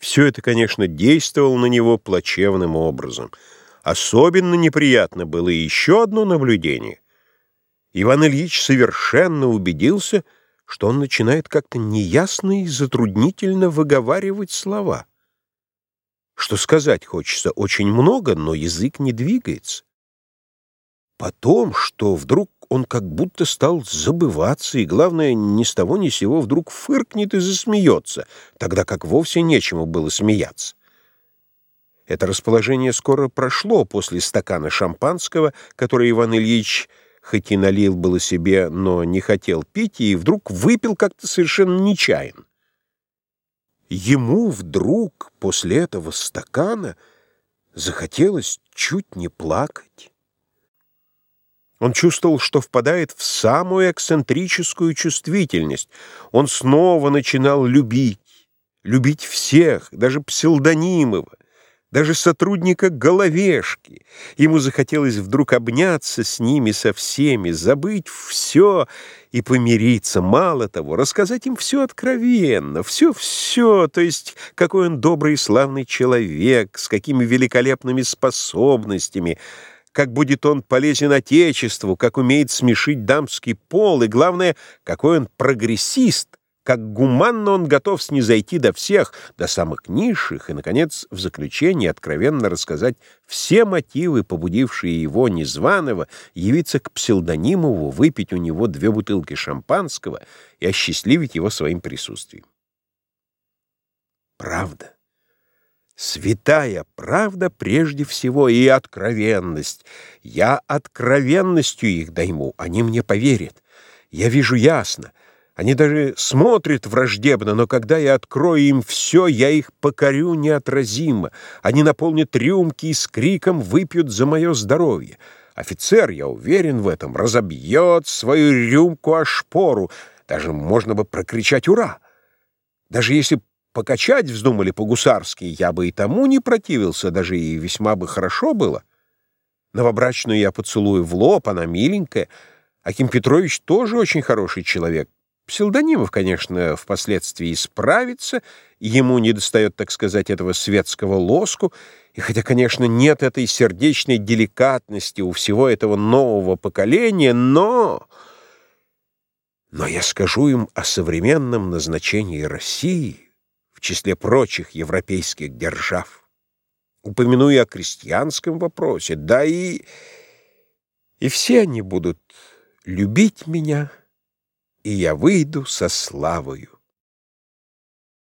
Все это, конечно, действовало на него плачевным образом. Особенно неприятно было еще одно наблюдение. Иван Ильич совершенно убедился, что он начинает как-то неясно и затруднительно выговаривать слова. Что сказать хочется очень много, но язык не двигается. Потом, что вдруг он как будто стал забываться, и, главное, ни с того ни сего вдруг фыркнет и засмеется, тогда как вовсе нечему было смеяться. Это расположение скоро прошло после стакана шампанского, который Иван Ильич хоть и налил было себе, но не хотел пить, и вдруг выпил как-то совершенно нечаянно. Ему вдруг после этого стакана захотелось чуть не плакать. Он чувствовал, что впадает в самую эксцентрическую чувствительность. Он снова начинал любить, любить всех, даже псевдонимова, даже сотрудника головешки. Ему захотелось вдруг обняться с ними со всеми, забыть все и помириться. Мало того, рассказать им все откровенно, все-все, то есть какой он добрый и славный человек, с какими великолепными способностями — как будет он полезен Отечеству, как умеет смешить дамский пол, и, главное, какой он прогрессист, как гуманно он готов снизойти до всех, до самых низших, и, наконец, в заключение откровенно рассказать все мотивы, побудившие его незваного явиться к псевдонимову, выпить у него две бутылки шампанского и осчастливить его своим присутствием. Правда. Святая правда прежде всего и откровенность. Я откровенностью их дайму, они мне поверят. Я вижу ясно. Они даже смотрят враждебно, но когда я открою им все, я их покорю неотразимо. Они наполнят рюмки и с криком выпьют за мое здоровье. Офицер, я уверен в этом, разобьет свою рюмку о шпору. Даже можно бы прокричать «Ура!». Даже если покачать вздумали по-гусарски, я бы и тому не противился, даже и весьма бы хорошо было. Новобрачную я поцелую в лоб, она миленькая. Аким Петрович тоже очень хороший человек. Псилдонимов, конечно, впоследствии исправится, ему не достает, так сказать, этого светского лоску, и хотя, конечно, нет этой сердечной деликатности у всего этого нового поколения, но... Но я скажу им о современном назначении России — в числе прочих европейских держав. Упомяну и о крестьянском вопросе, да и... И все они будут любить меня, и я выйду со славою.